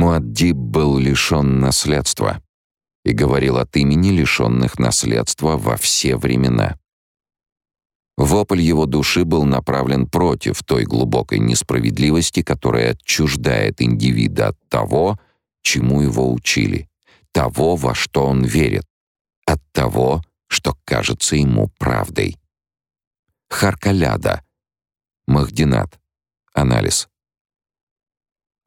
Муаддиб был лишён наследства и говорил от имени лишённых наследства во все времена. Вопль его души был направлен против той глубокой несправедливости, которая отчуждает индивида от того, чему его учили, того, во что он верит, от того, что кажется ему правдой. Харкаляда. Махдинат. Анализ.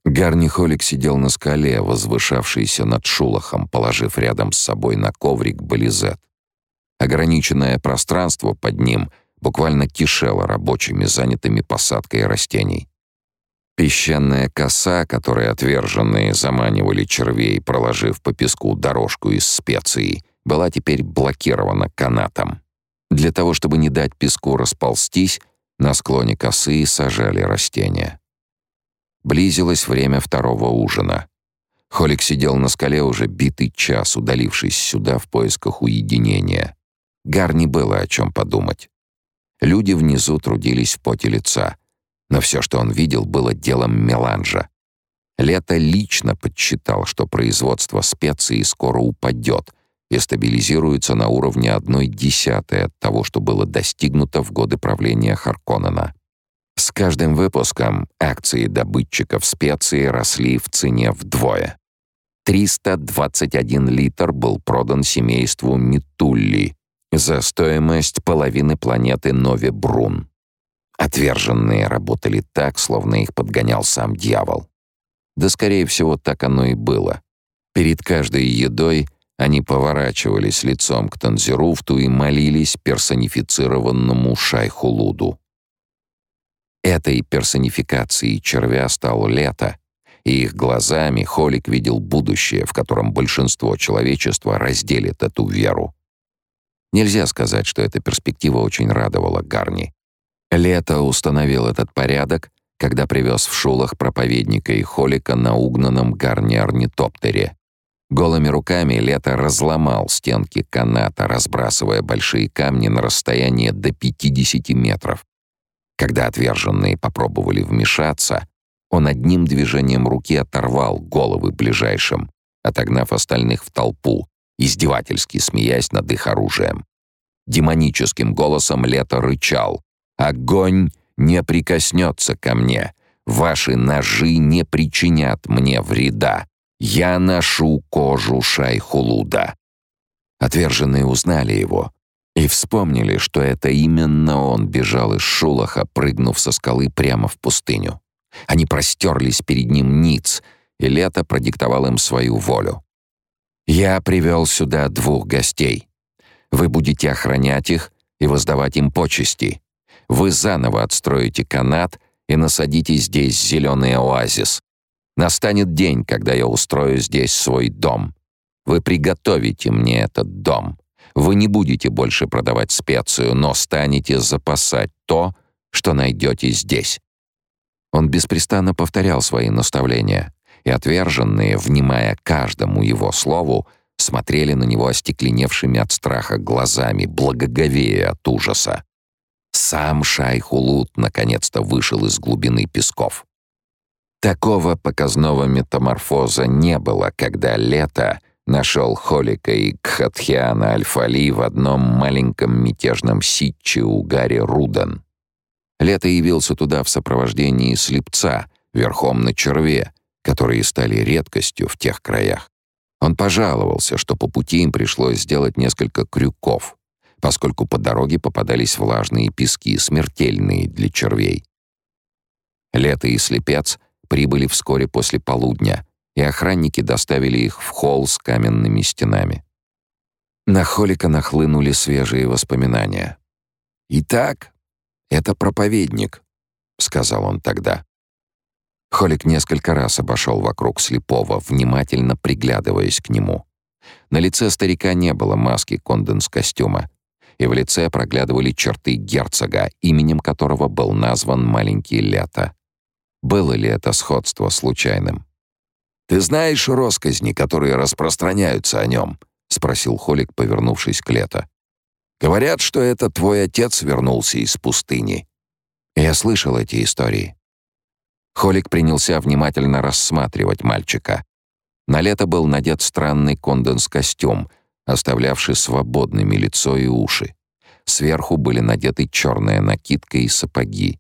Гарни Холик сидел на скале, возвышавшейся над Шулахом, положив рядом с собой на коврик бализет. Ограниченное пространство под ним — буквально кишела рабочими, занятыми посадкой растений. Песчаная коса, которой отверженные заманивали червей, проложив по песку дорожку из специй, была теперь блокирована канатом. Для того, чтобы не дать песку расползтись, на склоне косы сажали растения. Близилось время второго ужина. Холик сидел на скале уже битый час, удалившись сюда в поисках уединения. Гар не было о чем подумать. Люди внизу трудились в поте лица. Но все, что он видел, было делом меланжа. Лето лично подсчитал, что производство специй скоро упадет и стабилизируется на уровне одной десятой от того, что было достигнуто в годы правления Харконнена. С каждым выпуском акции добытчиков специй росли в цене вдвое. 321 литр был продан семейству Митулли за стоимость половины планеты Нови-Брун. Отверженные работали так, словно их подгонял сам дьявол. Да, скорее всего, так оно и было. Перед каждой едой они поворачивались лицом к Танзеруфту и молились персонифицированному Шайхулуду. Этой персонификацией червя стало лето, и их глазами Холик видел будущее, в котором большинство человечества разделит эту веру. Нельзя сказать, что эта перспектива очень радовала Гарни. Лето установил этот порядок, когда привез в шулах проповедника и холика на угнанном Гарни-орнитоптере. Голыми руками Лето разломал стенки каната, разбрасывая большие камни на расстояние до 50 метров. Когда отверженные попробовали вмешаться, он одним движением руки оторвал головы ближайшим, отогнав остальных в толпу, издевательски смеясь над их оружием. Демоническим голосом Лето рычал. «Огонь не прикоснется ко мне. Ваши ножи не причинят мне вреда. Я ношу кожу Шайхулуда». Отверженные узнали его и вспомнили, что это именно он бежал из Шулаха, прыгнув со скалы прямо в пустыню. Они простерлись перед ним ниц, и Лето продиктовал им свою волю. Я привел сюда двух гостей. Вы будете охранять их и воздавать им почести. Вы заново отстроите канат и насадите здесь зеленый оазис. Настанет день, когда я устрою здесь свой дом. Вы приготовите мне этот дом. Вы не будете больше продавать специю, но станете запасать то, что найдете здесь. Он беспрестанно повторял свои наставления и отверженные, внимая каждому его слову, смотрели на него остекленевшими от страха глазами, благоговея от ужаса. Сам Шайхулут наконец-то вышел из глубины песков. Такого показного метаморфоза не было, когда лето нашел Холика и Кхатхиана Альфали в одном маленьком мятежном ситче у Гарри Рудан. Лето явился туда в сопровождении слепца, верхом на черве, которые стали редкостью в тех краях. Он пожаловался, что по пути им пришлось сделать несколько крюков, поскольку по дороге попадались влажные пески, смертельные для червей. Лето и слепец прибыли вскоре после полудня, и охранники доставили их в холл с каменными стенами. На Холика нахлынули свежие воспоминания. «Итак, это проповедник», — сказал он тогда. Холик несколько раз обошел вокруг слепого, внимательно приглядываясь к нему. На лице старика не было маски конденс-костюма, и в лице проглядывали черты герцога, именем которого был назван маленький Лето. Было ли это сходство случайным? «Ты знаешь росказни, которые распространяются о нем?» — спросил Холик, повернувшись к Лето. «Говорят, что это твой отец вернулся из пустыни». Я слышал эти истории. Холик принялся внимательно рассматривать мальчика. На лето был надет странный конденс-костюм, оставлявший свободными лицо и уши. Сверху были надеты черная накидка и сапоги.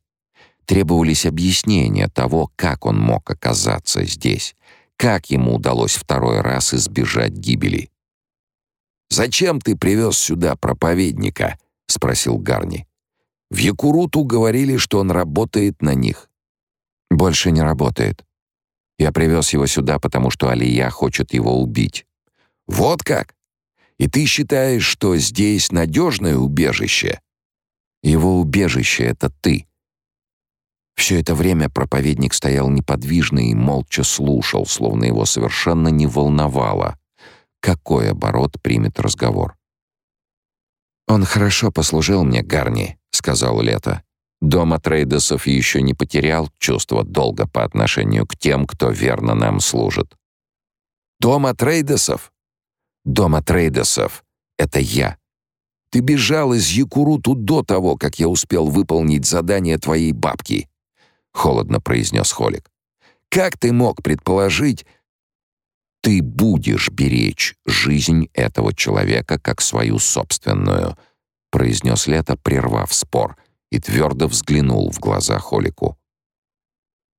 Требовались объяснения того, как он мог оказаться здесь, как ему удалось второй раз избежать гибели. «Зачем ты привез сюда проповедника?» — спросил Гарни. «В Якуруту говорили, что он работает на них». «Больше не работает. Я привез его сюда, потому что Алия хочет его убить». «Вот как? И ты считаешь, что здесь надежное убежище?» «Его убежище — это ты». Все это время проповедник стоял неподвижно и молча слушал, словно его совершенно не волновало, какой оборот примет разговор. «Он хорошо послужил мне, Гарни», — сказал Лето. «Дом Атрейдесов еще не потерял чувство долга по отношению к тем, кто верно нам служит». «Дом Атрейдесов?» «Дом Атрейдесов — это я». «Ты бежал из Якуруту до того, как я успел выполнить задание твоей бабки», — холодно произнес Холик. «Как ты мог предположить...» «Ты будешь беречь жизнь этого человека как свою собственную», — произнес Лето, прервав спор, и твердо взглянул в глаза Холику.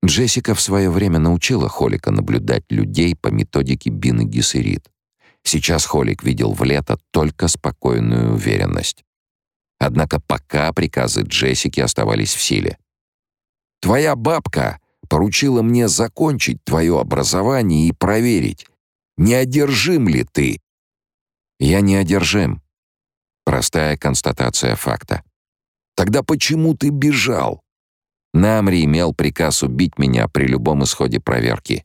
Джессика в свое время научила Холика наблюдать людей по методике Бин Гессерит. Сейчас Холик видел в Лето только спокойную уверенность. Однако пока приказы Джессики оставались в силе. Твоя бабка поручила мне закончить твое образование и проверить, не одержим ли ты. Я не одержим. Простая констатация факта. Тогда почему ты бежал? Намри имел приказ убить меня при любом исходе проверки.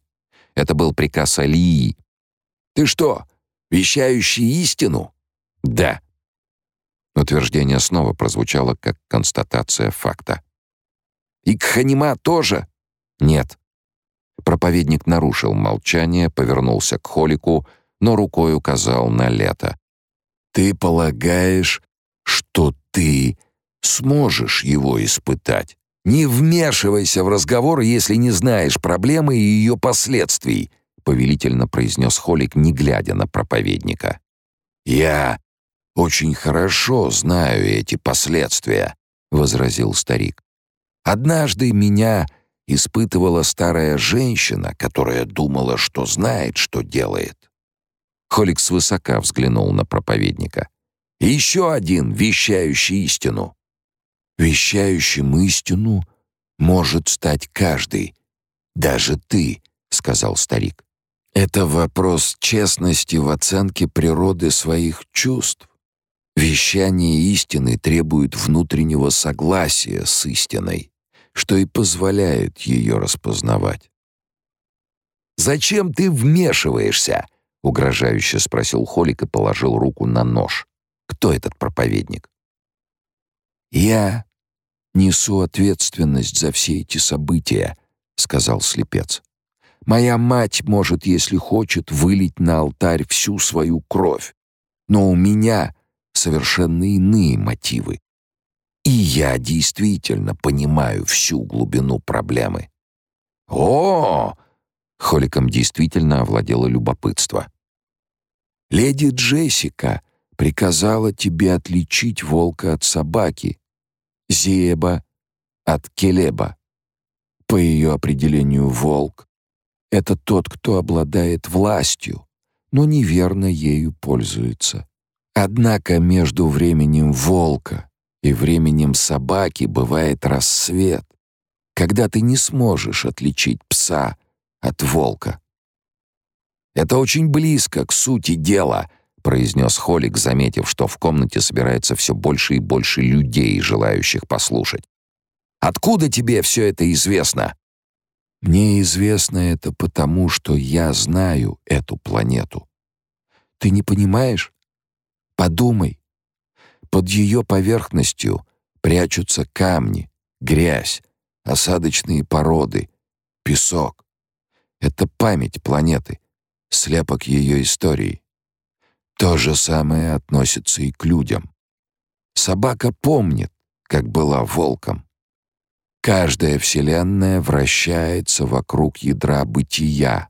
Это был приказ Алии. Ты что, вещающий истину? Да. Утверждение снова прозвучало как констатация факта. И Кханима тоже? Нет. Проповедник нарушил молчание, повернулся к Холику, но рукой указал на лето. Ты полагаешь, что ты сможешь его испытать? Не вмешивайся в разговор, если не знаешь проблемы и ее последствий, повелительно произнес Холик, не глядя на проповедника. Я очень хорошо знаю эти последствия, возразил старик. Однажды меня испытывала старая женщина, которая думала, что знает, что делает. Холик свысока взглянул на проповедника. еще один, вещающий истину. Вещающим истину может стать каждый, даже ты, сказал старик. Это вопрос честности в оценке природы своих чувств. Вещание истины требует внутреннего согласия с истиной что и позволяет ее распознавать. «Зачем ты вмешиваешься?» — угрожающе спросил Холик и положил руку на нож. «Кто этот проповедник?» «Я несу ответственность за все эти события», — сказал слепец. «Моя мать может, если хочет, вылить на алтарь всю свою кровь, но у меня совершенно иные мотивы. И я действительно понимаю всю глубину проблемы. О! Холиком действительно овладело любопытство. Леди Джессика приказала тебе отличить волка от собаки, зеба от келеба. По ее определению волк — это тот, кто обладает властью, но неверно ею пользуется. Однако между временем волка и временем собаки бывает рассвет, когда ты не сможешь отличить пса от волка. «Это очень близко к сути дела», — произнес Холик, заметив, что в комнате собирается все больше и больше людей, желающих послушать. «Откуда тебе все это известно?» «Мне известно это потому, что я знаю эту планету. Ты не понимаешь? Подумай. Под ее поверхностью прячутся камни, грязь, осадочные породы, песок. Это память планеты, слепок ее истории. То же самое относится и к людям. Собака помнит, как была волком. Каждая вселенная вращается вокруг ядра бытия,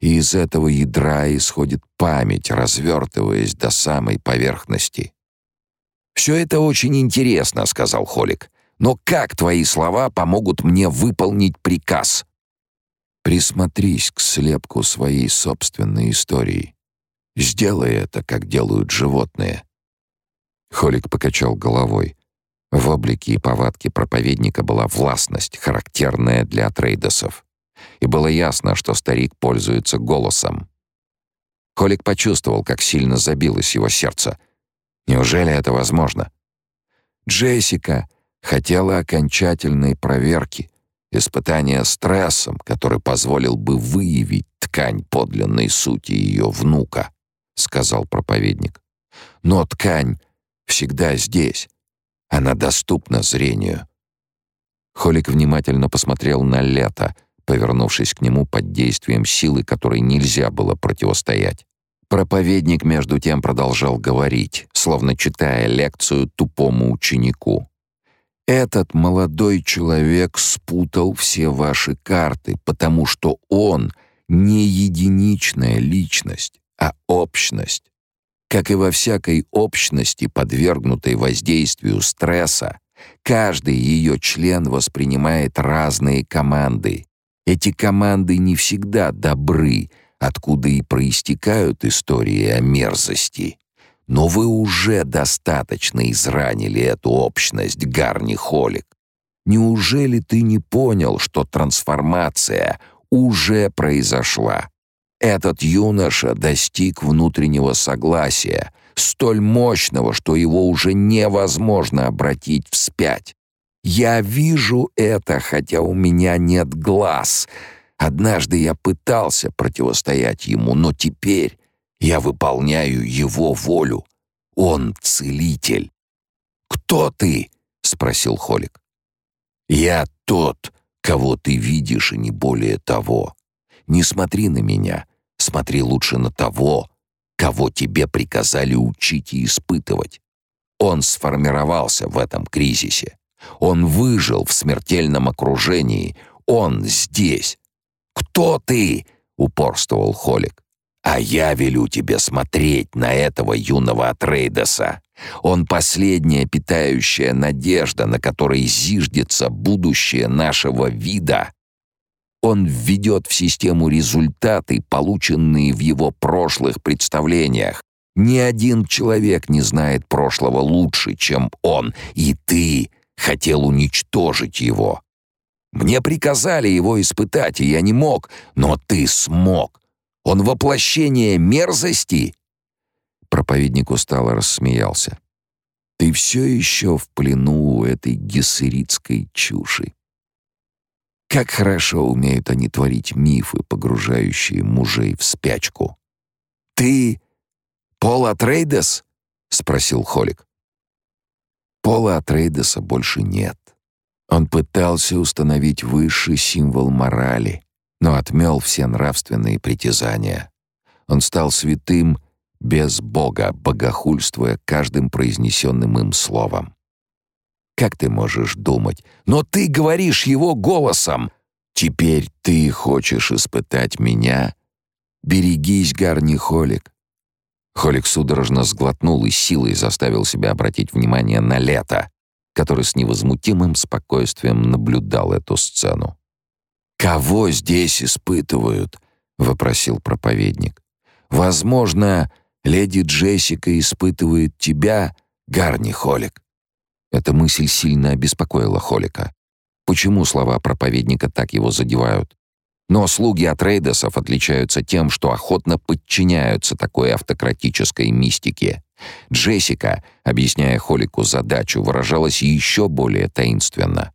и из этого ядра исходит память, развертываясь до самой поверхности. «Все это очень интересно», — сказал Холик. «Но как твои слова помогут мне выполнить приказ?» Присмотрись к слепку своей собственной истории. Сделай это, как делают животные. Холик покачал головой. В облике и повадке проповедника была властность, характерная для трейдосов. И было ясно, что старик пользуется голосом. Холик почувствовал, как сильно забилось его сердце. Неужели это возможно? Джессика хотела окончательной проверки, испытания стрессом, который позволил бы выявить ткань подлинной сути ее внука, сказал проповедник. Но ткань всегда здесь. Она доступна зрению. Холик внимательно посмотрел на лето, повернувшись к нему под действием силы, которой нельзя было противостоять. Проповедник между тем продолжал говорить, словно читая лекцию тупому ученику. Этот молодой человек спутал все ваши карты, потому что он не единичная личность, а общность. Как и во всякой общности, подвергнутой воздействию стресса, каждый ее член воспринимает разные команды. Эти команды не всегда добры, откуда и проистекают истории о мерзости. Но вы уже достаточно изранили эту общность, Гарни Холик. Неужели ты не понял, что трансформация уже произошла? Этот юноша достиг внутреннего согласия, столь мощного, что его уже невозможно обратить вспять. Я вижу это, хотя у меня нет глаз. Однажды я пытался противостоять ему, но теперь я выполняю его волю. Он целитель. «Кто ты?» — спросил Холик. «Я тот, кого ты видишь, и не более того. Не смотри на меня, смотри лучше на того, кого тебе приказали учить и испытывать. Он сформировался в этом кризисе. Он выжил в смертельном окружении. Он здесь. Кто ты?» — упорствовал Холик. А я велю тебе смотреть на этого юного Атрейдеса. Он последняя питающая надежда, на которой зиждется будущее нашего вида. Он введет в систему результаты, полученные в его прошлых представлениях. Ни один человек не знает прошлого лучше, чем он, и ты хотел уничтожить его. Мне приказали его испытать, и я не мог, но ты смог. Он воплощение мерзости!» Проповедник устало рассмеялся. «Ты все еще в плену у этой гессеритской чуши. Как хорошо умеют они творить мифы, погружающие мужей в спячку. «Ты Пол Атрейдес?» — спросил Холик. Пола Атрейдеса больше нет. Он пытался установить высший символ морали, но отмел все нравственные притязания. Он стал святым без Бога, богохульствуя каждым произнесенным им словом. Как ты можешь думать? Но ты говоришь его голосом. Теперь ты хочешь испытать меня? Берегись, Гарни Холик. Холик судорожно сглотнул и силой заставил себя обратить внимание на лето, который с невозмутимым спокойствием наблюдал эту сцену. «Кого здесь испытывают?» — вопросил проповедник. «Возможно, леди Джессика испытывает тебя, Гарни Холик». Эта мысль сильно обеспокоила Холика. Почему слова проповедника так его задевают? Но слуги от Рейдесов отличаются тем, что охотно подчиняются такой автократической мистике. Джессика, объясняя Холику задачу, выражалась еще более таинственно.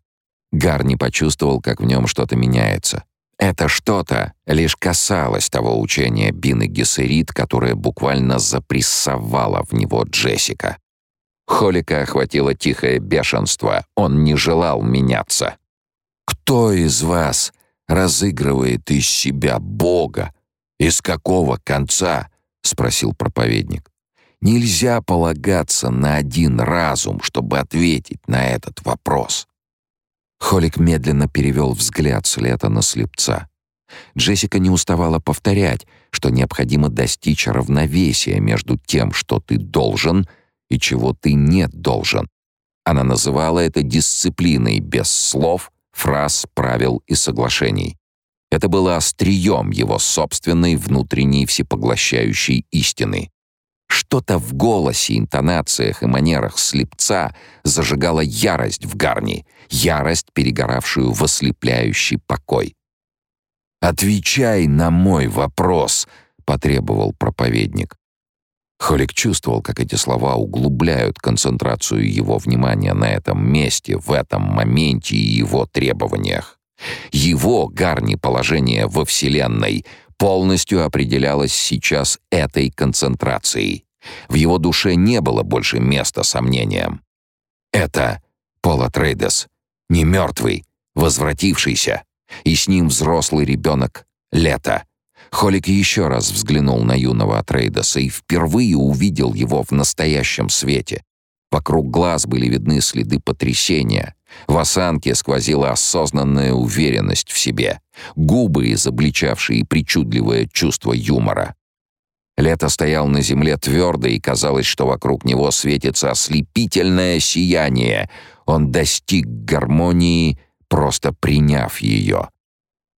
Гарни почувствовал, как в нем что-то меняется. Это что-то лишь касалось того учения Бины Гессерит, которое буквально запрессовало в него Джессика. Холика охватило тихое бешенство. Он не желал меняться. «Кто из вас разыгрывает из себя Бога? Из какого конца?» — спросил проповедник. «Нельзя полагаться на один разум, чтобы ответить на этот вопрос». Холик медленно перевел взгляд с лета на слепца. Джессика не уставала повторять, что необходимо достичь равновесия между тем, что ты должен, и чего ты не должен. Она называла это дисциплиной без слов, фраз, правил и соглашений. Это было острием его собственной внутренней всепоглощающей истины. Что-то в голосе, интонациях и манерах слепца зажигало ярость в гарни, ярость, перегоравшую в ослепляющий покой. «Отвечай на мой вопрос», — потребовал проповедник. Холик чувствовал, как эти слова углубляют концентрацию его внимания на этом месте, в этом моменте и его требованиях. Его, Гарни, положение во Вселенной полностью определялось сейчас этой концентрацией. В его душе не было больше места сомнениям. Это Пола Трейдес, не мертвый, возвратившийся, и с ним взрослый ребенок Лето. Холик еще раз взглянул на юного Атрейдеса и впервые увидел его в настоящем свете. Вокруг глаз были видны следы потрясения. В осанке сквозила осознанная уверенность в себе, губы, изобличавшие причудливое чувство юмора. Лето стоял на земле твердо, и казалось, что вокруг него светится ослепительное сияние. Он достиг гармонии, просто приняв ее.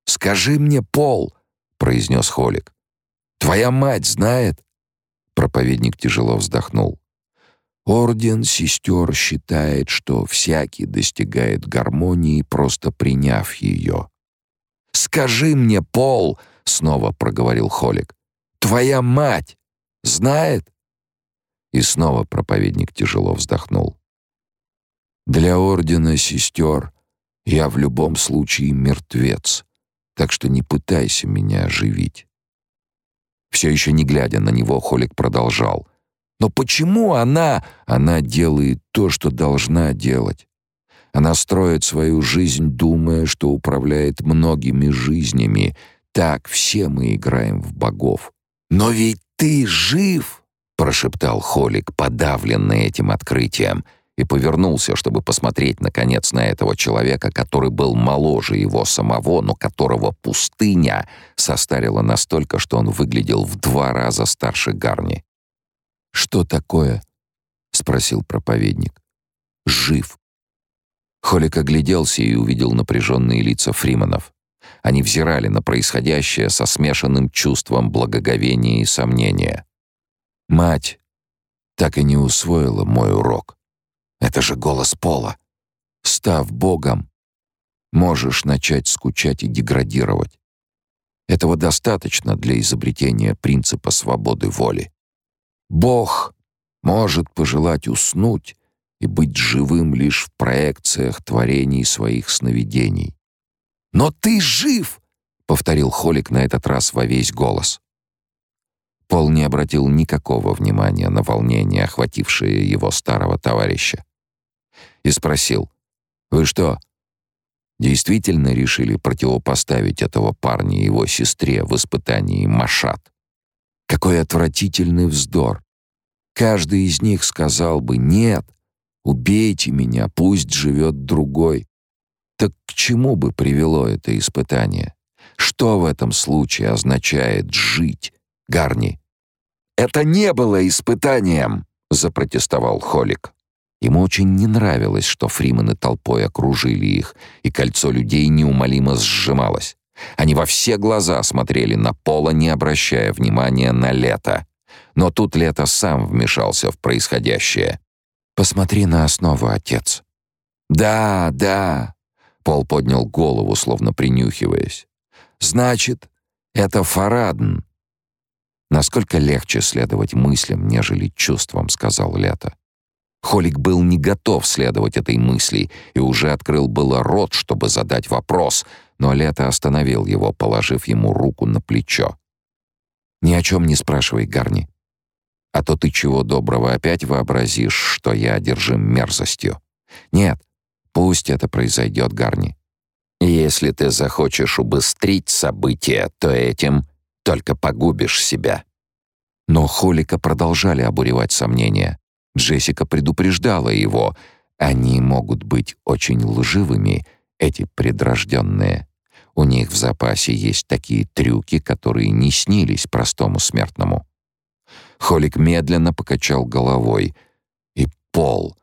«Скажи мне, Пол», — произнес Холик, — «твоя мать знает?» Проповедник тяжело вздохнул. Орден сестер считает, что всякий достигает гармонии, просто приняв ее. «Скажи мне, Пол!» — снова проговорил Холик. Твоя мать знает?» И снова проповедник тяжело вздохнул. «Для ордена сестер я в любом случае мертвец, так что не пытайся меня оживить». Все еще не глядя на него, Холик продолжал. «Но почему она...» «Она делает то, что должна делать. Она строит свою жизнь, думая, что управляет многими жизнями. Так все мы играем в богов. «Но ведь ты жив!» — прошептал Холик, подавленный этим открытием, и повернулся, чтобы посмотреть, наконец, на этого человека, который был моложе его самого, но которого пустыня состарила настолько, что он выглядел в два раза старше Гарни. «Что такое?» — спросил проповедник. «Жив». Холик огляделся и увидел напряженные лица Фриманов. Они взирали на происходящее со смешанным чувством благоговения и сомнения. Мать так и не усвоила мой урок. Это же голос Пола. Став Богом, можешь начать скучать и деградировать. Этого достаточно для изобретения принципа свободы воли. Бог может пожелать уснуть и быть живым лишь в проекциях творений своих сновидений. «Но ты жив!» — повторил Холик на этот раз во весь голос. Пол не обратил никакого внимания на волнение, охватившее его старого товарища. И спросил, «Вы что, действительно решили противопоставить этого парня его сестре в испытании Машат? Какой отвратительный вздор! Каждый из них сказал бы «нет», «убейте меня, пусть живет другой». Так к чему бы привело это испытание? Что в этом случае означает «жить», Гарни? «Это не было испытанием!» — запротестовал Холик. Ему очень не нравилось, что фримены толпой окружили их, и кольцо людей неумолимо сжималось. Они во все глаза смотрели на Пола, не обращая внимания на Лето. Но тут Лето сам вмешался в происходящее. «Посмотри на основу, отец». «Да, да, Пол поднял голову, словно принюхиваясь. «Значит, это Фарадн». «Насколько легче следовать мыслям, нежели чувствам», — сказал Лето. Холик был не готов следовать этой мысли и уже открыл было рот, чтобы задать вопрос, но Лето остановил его, положив ему руку на плечо. «Ни о чем не спрашивай, Гарни. А то ты чего доброго опять вообразишь, что я одержим мерзостью. Нет, Пусть это произойдет, Гарни. Если ты захочешь убыстрить события, то этим только погубишь себя. Но Холика продолжали обуревать сомнения. Джессика предупреждала его. Они могут быть очень лживыми, эти предрожденные. У них в запасе есть такие трюки, которые не снились простому смертному. Холик медленно покачал головой. И пол.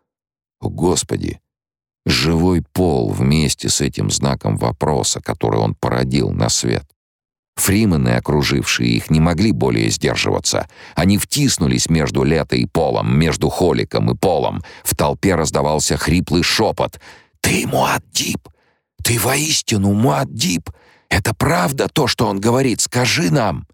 О, Господи! Живой пол вместе с этим знаком вопроса, который он породил на свет. Фримены, окружившие их, не могли более сдерживаться. Они втиснулись между Лето и Полом, между Холиком и Полом. В толпе раздавался хриплый шепот. «Ты Муаддиб! Ты воистину Муаддиб! Это правда то, что он говорит? Скажи нам!»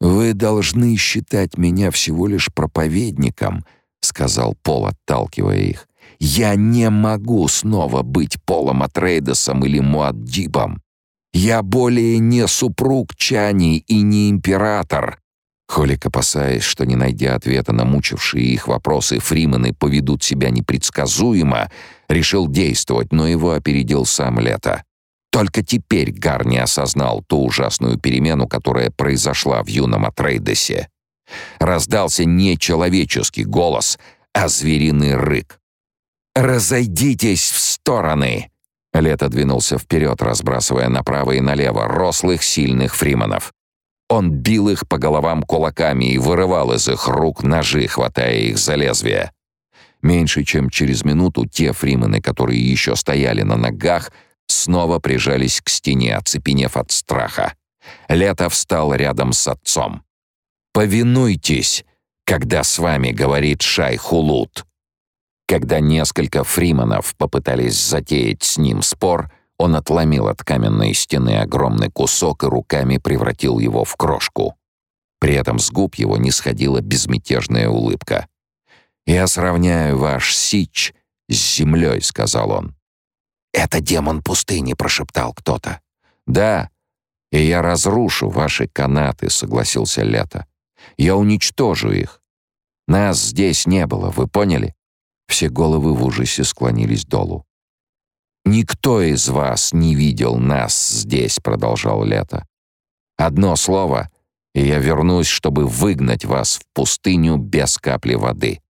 «Вы должны считать меня всего лишь проповедником», — сказал Пол, отталкивая их. «Я не могу снова быть Полом Атрейдесом или Муаддибом. Я более не супруг Чани и не император». Холик, опасаясь, что, не найдя ответа на мучившие их вопросы, фримены поведут себя непредсказуемо, решил действовать, но его опередил сам Лето. Только теперь Гарни осознал ту ужасную перемену, которая произошла в юном Атрейдесе. Раздался не человеческий голос, а звериный рык. «Разойдитесь в стороны!» Лето двинулся вперед, разбрасывая направо и налево рослых, сильных фриманов. Он бил их по головам кулаками и вырывал из их рук ножи, хватая их за лезвие. Меньше чем через минуту те фримены, которые еще стояли на ногах, снова прижались к стене, оцепенев от страха. Лето встал рядом с отцом. «Повинуйтесь, когда с вами говорит Шай-Хулут». Когда несколько фриманов попытались затеять с ним спор, он отломил от каменной стены огромный кусок и руками превратил его в крошку. При этом с губ его не сходила безмятежная улыбка. «Я сравняю ваш сич с землей», — сказал он. «Это демон пустыни», — прошептал кто-то. «Да, и я разрушу ваши канаты», — согласился Лето. «Я уничтожу их. Нас здесь не было, вы поняли?» Все головы в ужасе склонились долу. «Никто из вас не видел нас здесь», — продолжал Лето. «Одно слово, и я вернусь, чтобы выгнать вас в пустыню без капли воды».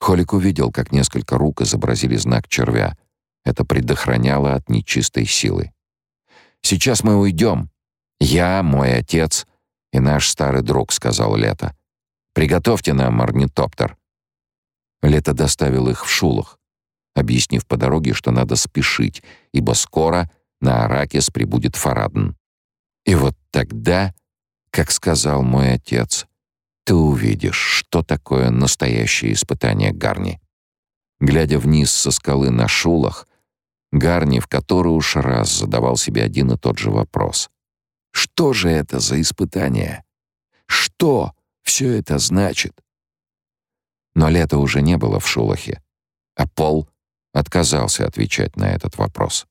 Холик увидел, как несколько рук изобразили знак червя — это предохраняло от нечистой силы. «Сейчас мы уйдем. Я, мой отец и наш старый друг», — сказал Лето. «Приготовьте нам орнитоптер». Лето доставил их в Шулах, объяснив по дороге, что надо спешить, ибо скоро на Аракис прибудет Фарадн. И вот тогда, как сказал мой отец, ты увидишь, что такое настоящее испытание Гарни. Глядя вниз со скалы на Шулах, Гарни в который уж раз задавал себе один и тот же вопрос. Что же это за испытание? Что все это значит? Но лето уже не было в Шулахе, а Пол отказался отвечать на этот вопрос.